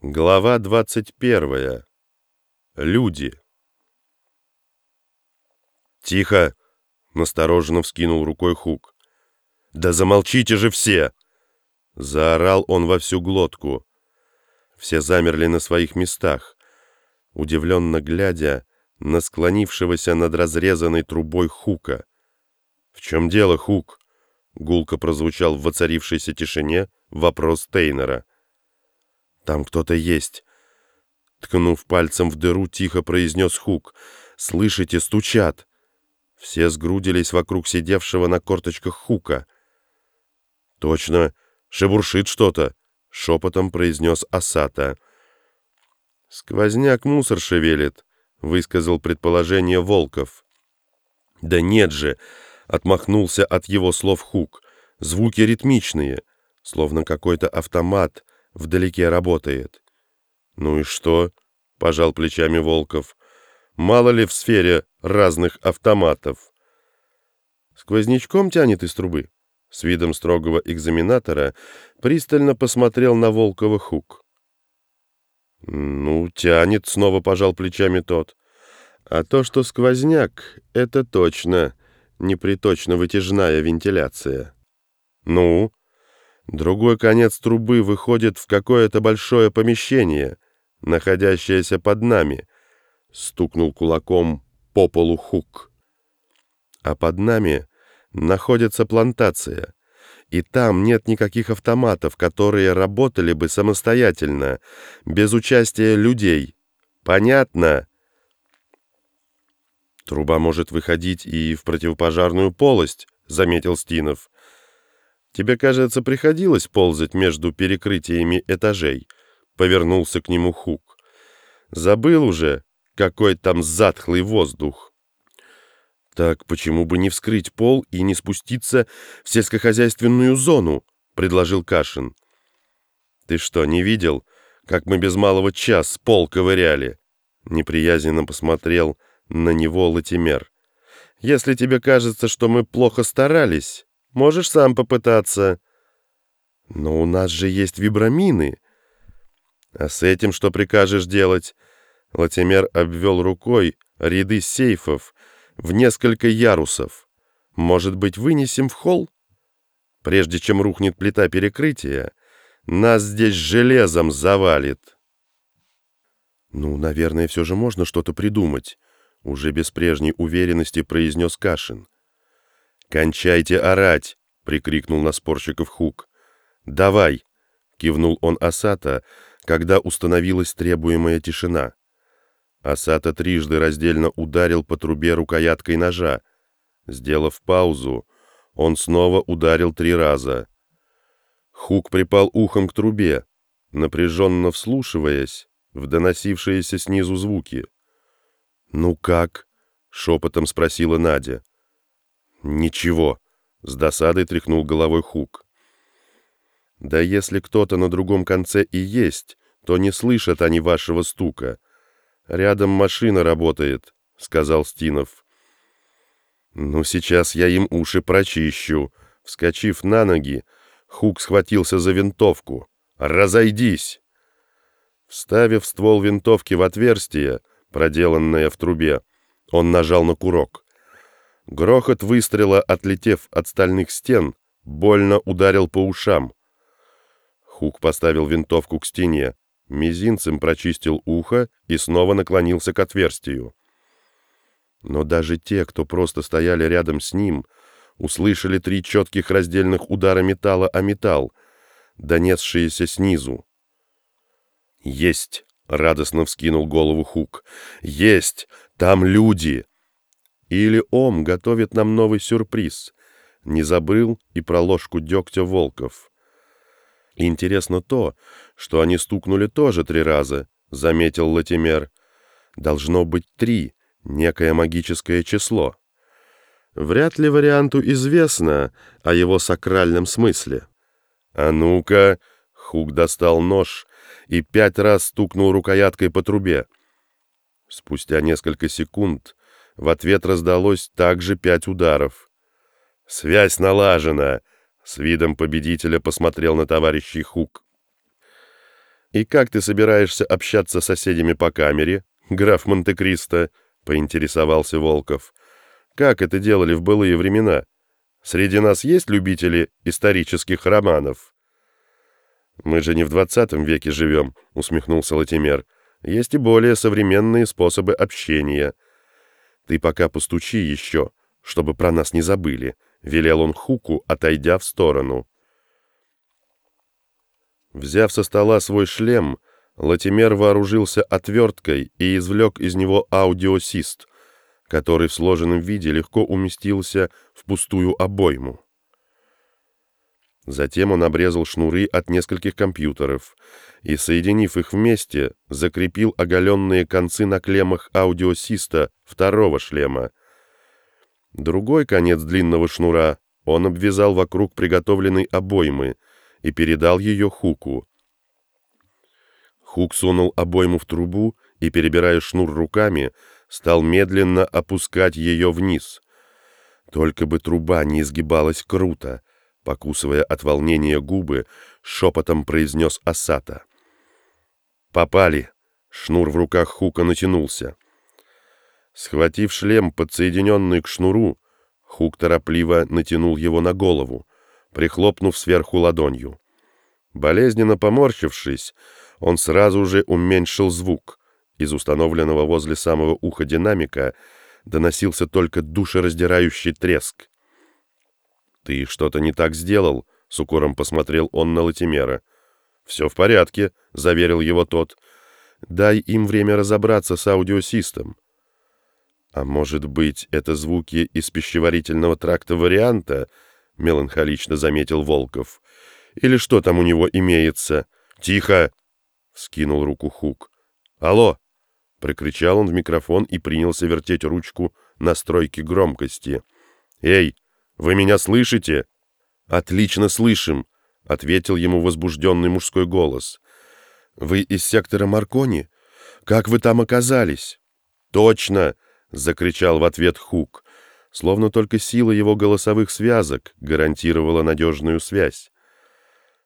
Глава 21. Люди. «Тихо!» — настороженно вскинул рукой Хук. «Да замолчите же все!» Заорал он во всю глотку. Все замерли на своих местах, удивленно глядя на склонившегося над разрезанной трубой Хука. «В чем дело, Хук?» — гулко прозвучал в воцарившейся тишине вопрос Тейнера. «Там кто-то есть!» Ткнув пальцем в дыру, тихо произнес Хук. «Слышите, стучат!» Все сгрудились вокруг сидевшего на корточках Хука. «Точно, шебуршит что-то!» — шепотом произнес Асата. «Сквозняк мусор шевелит», — высказал предположение Волков. «Да нет же!» — отмахнулся от его слов Хук. «Звуки ритмичные, словно какой-то автомат вдалеке работает. «Ну и что?» — пожал плечами Волков. «Мало ли в сфере разных автоматов». «Сквознячком тянет из трубы?» С видом строгого экзаменатора пристально посмотрел на Волкова Хук. «Ну, тянет», — снова пожал плечами тот. «А то, что сквозняк, это точно неприточно-вытяжная вентиляция». «Ну?» Другой конец трубы выходит в какое-то большое помещение, находящееся под нами, стукнул кулаком по полу Хук. А под нами находится плантация, и там нет никаких автоматов, которые работали бы самостоятельно, без участия людей. Понятно? Труба может выходить и в противопожарную полость, заметил Стинов. Тебе, кажется, приходилось ползать между перекрытиями этажей?» Повернулся к нему Хук. «Забыл уже, какой там затхлый воздух». «Так почему бы не вскрыть пол и не спуститься в сельскохозяйственную зону?» — предложил Кашин. «Ты что, не видел, как мы без малого час пол ковыряли?» Неприязненно посмотрел на него Латимер. «Если тебе кажется, что мы плохо старались, Можешь сам попытаться. Но у нас же есть вибрамины. А с этим что прикажешь делать? Латимер обвел рукой ряды сейфов в несколько ярусов. Может быть, вынесем в холл? Прежде чем рухнет плита перекрытия, нас здесь железом завалит. Ну, наверное, все же можно что-то придумать, уже без прежней уверенности произнес Кашин. «Кончайте орать!» — прикрикнул на спорщиков Хук. «Давай!» — кивнул он Асата, когда установилась требуемая тишина. Асата трижды раздельно ударил по трубе рукояткой ножа. Сделав паузу, он снова ударил три раза. Хук припал ухом к трубе, напряженно вслушиваясь в доносившиеся снизу звуки. «Ну как?» — шепотом спросила Надя. «Ничего», — с досадой тряхнул головой Хук. «Да если кто-то на другом конце и есть, то не слышат они вашего стука. Рядом машина работает», — сказал Стинов. «Ну, сейчас я им уши прочищу». Вскочив на ноги, Хук схватился за винтовку. «Разойдись!» Вставив ствол винтовки в отверстие, проделанное в трубе, он нажал на курок. Грохот выстрела, отлетев от стальных стен, больно ударил по ушам. Хук поставил винтовку к стене, мизинцем прочистил ухо и снова наклонился к отверстию. Но даже те, кто просто стояли рядом с ним, услышали три четких раздельных удара металла о металл, донесшиеся снизу. «Есть!» — радостно вскинул голову Хук. «Есть! Там люди!» Или Ом готовит нам новый сюрприз. Не забыл и про ложку дегтя волков. Интересно то, что они стукнули тоже три раза, заметил Латимер. Должно быть три, некое магическое число. Вряд ли варианту известно о его сакральном смысле. А ну-ка, Хук достал нож и пять раз стукнул рукояткой по трубе. Спустя несколько секунд в ответ раздалось также пять ударов. «Связь налажена!» — с видом победителя посмотрел на товарищей Хук. «И как ты собираешься общаться с соседями по камере, граф Монте-Кристо?» — поинтересовался Волков. «Как это делали в былые времена? Среди нас есть любители исторических романов?» «Мы же не в двадцатом веке живем», — усмехнулся Латимер. «Есть и более современные способы общения. Ты пока постучи еще, чтобы про нас не забыли», — велел он Хуку, отойдя в сторону. Взяв со стола свой шлем, Латимер вооружился отверткой и извлек из него аудиосист, который в сложенном виде легко уместился в пустую обойму. Затем он обрезал шнуры от нескольких компьютеров и, соединив их вместе, закрепил оголенные концы на клеммах аудиосиста второго шлема. Другой конец длинного шнура он обвязал вокруг приготовленной обоймы и передал ее Хуку. Хук сунул обойму в трубу и, перебирая шнур руками, стал медленно опускать ее вниз. Только бы труба не изгибалась круто, покусывая от волнения губы, шепотом произнес Асата. «Попали!» — шнур в руках Хука натянулся. Схватив шлем, подсоединенный к шнуру, Хук торопливо натянул его на голову, прихлопнув сверху ладонью. Болезненно поморщившись, он сразу же уменьшил звук. Из установленного возле самого уха динамика доносился только душераздирающий треск. «Ты что-то не так сделал?» — с укором посмотрел он на Латимера. «Все в порядке», — заверил его тот. «Дай им время разобраться с аудиосистом». «А может быть, это звуки из пищеварительного тракта варианта?» — меланхолично заметил Волков. «Или что там у него имеется?» «Тихо!» — скинул руку Хук. «Алло!» — прокричал он в микрофон и принялся вертеть ручку настройки громкости. «Эй, вы меня слышите?» «Отлично слышим», — ответил ему возбужденный мужской голос. «Вы из сектора Маркони? Как вы там оказались?» «Точно!» — закричал в ответ Хук, словно только сила его голосовых связок гарантировала надежную связь.